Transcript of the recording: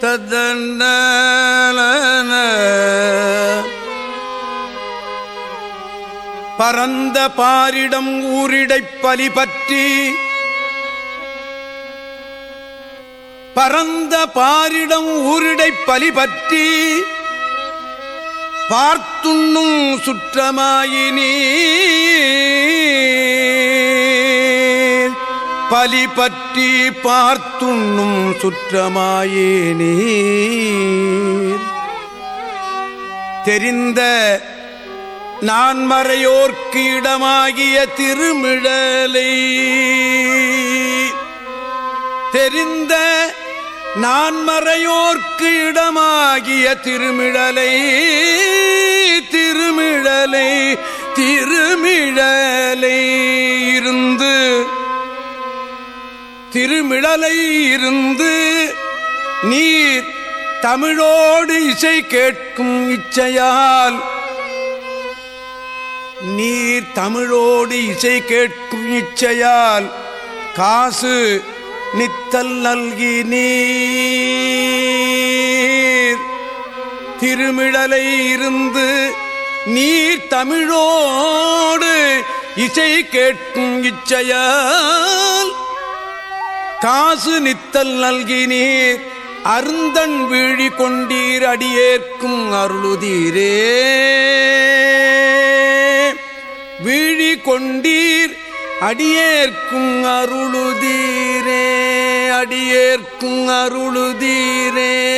ததன பரந்த பாரிடம் ஊரிடைப் பலி பற்றி. பரந்த பாரிடம் ஊரிடைப் பலி பற்றி. பார்த்துண்ணும் சுற்றமாயினீ பலி பற்றி பார்த்துண்ணும் சுற்றமாயினீ தெரிந்த நான்மறையோர்க்கு இடமாகிய திருமிழலை. தெரிந்த நான்மறையோர்க்கு இடமாகிய திருமிழலை. திருமிழலை திருமிழலை. திருமிழலை இருந்து நீர் தமிழோடு இசை கேட்கும் இச்சையால் நீர் தமிழோடு இசை கேட்கும் இச்சையால் காசு நித்தல் நல்கி நீர் திருமிழலை இருந்து நீர் தமிழோடு இசை கேட்கும் இச்சையால் காசு நித்தல் நல்கினீர் அருந்தன் வீழி கொண்டீர் அடியேற்கும் அருளுதீரே. வீழி கொண்டீர் அடியேற்கும் அருளுதீரே அடியேற்கும் அருளுதீரே.